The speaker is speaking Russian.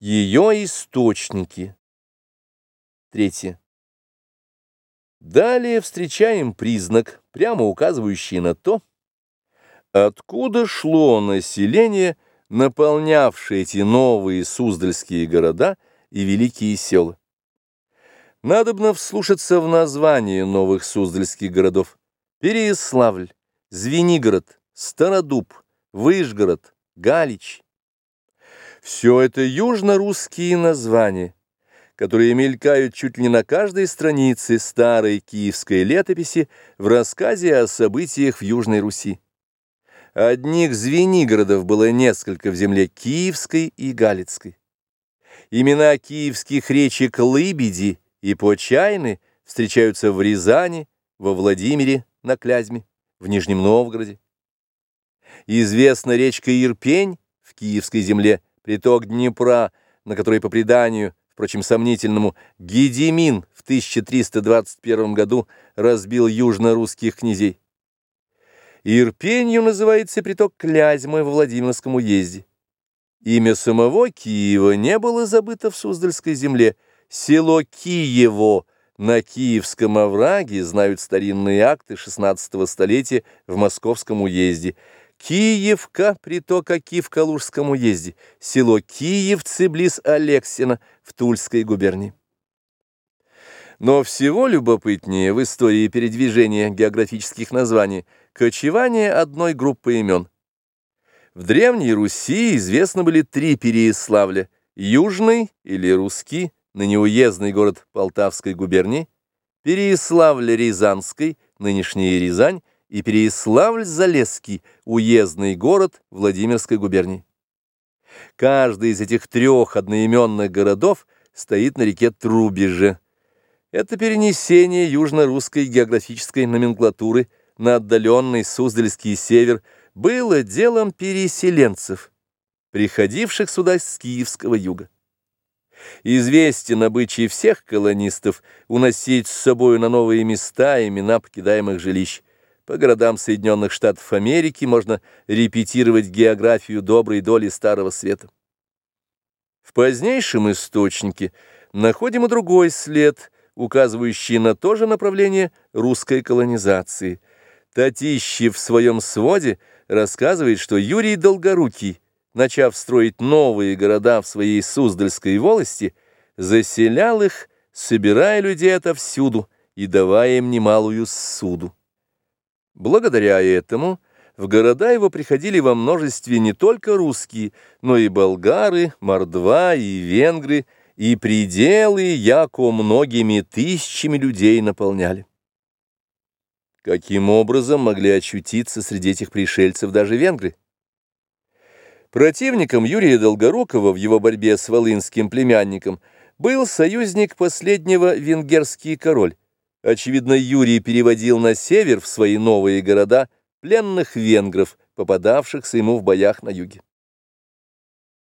Ее источники. Третье. Далее встречаем признак, прямо указывающий на то, откуда шло население, наполнявшее эти новые суздальские города и великие села. Надобно вслушаться в название новых суздальских городов. Переяславль, Звенигород, Стародуб, Выжгород, Галич. Все это южно-русские названия, которые мелькают чуть ли не на каждой странице старой киевской летописи в рассказе о событиях в Южной Руси. Одних Звенигородов было несколько в земле Киевской и Галицкой. Имена киевских речек Лыбеди и Почайны встречаются в Рязани, во Владимире, на Клязьме, в Нижнем Новгороде. Известна речка Ирпень в Киевской земле, приток Днепра, на который, по преданию, впрочем, сомнительному, Гедемин в 1321 году разбил южно-русских князей. Ирпенью называется приток Клязьмы во Владимирском уезде. Имя самого Киева не было забыто в Суздальской земле. Село Киево на Киевском овраге знают старинные акты XVI столетия в Московском уезде – Киевка, притока Ки в Калужском уезде, село Киевцы близ Алексина в Тульской губернии. Но всего любопытнее в истории передвижения географических названий кочевание одной группы имен. В Древней Руси известны были три Переяславля – Южный или Русский, ныне уездный город Полтавской губернии, Переяславль-Рязанской, нынешняя Рязань, и Переяславль-Залесский, уездный город Владимирской губернии. Каждый из этих трех одноименных городов стоит на реке Трубеже. Это перенесение южно-русской географической номенклатуры на отдаленный Суздальский север было делом переселенцев, приходивших сюда с Киевского юга. Известен обычай всех колонистов уносить с собой на новые места имена покидаемых жилищ. По городам Соединенных Штатов Америки можно репетировать географию доброй доли Старого Света. В позднейшем источнике находим и другой след, указывающий на то же направление русской колонизации. Татищев в своем своде рассказывает, что Юрий Долгорукий, начав строить новые города в своей Суздальской волости, заселял их, собирая людей отовсюду и давая им немалую суду. Благодаря этому в города его приходили во множестве не только русские, но и болгары, мордва и венгры, и пределы яко многими тысячами людей наполняли. Каким образом могли очутиться среди этих пришельцев даже венгры? Противником Юрия Долгорукова в его борьбе с волынским племянником был союзник последнего венгерский король, Очевидно, Юрий переводил на север в свои новые города пленных венгров, попадавшихся ему в боях на юге.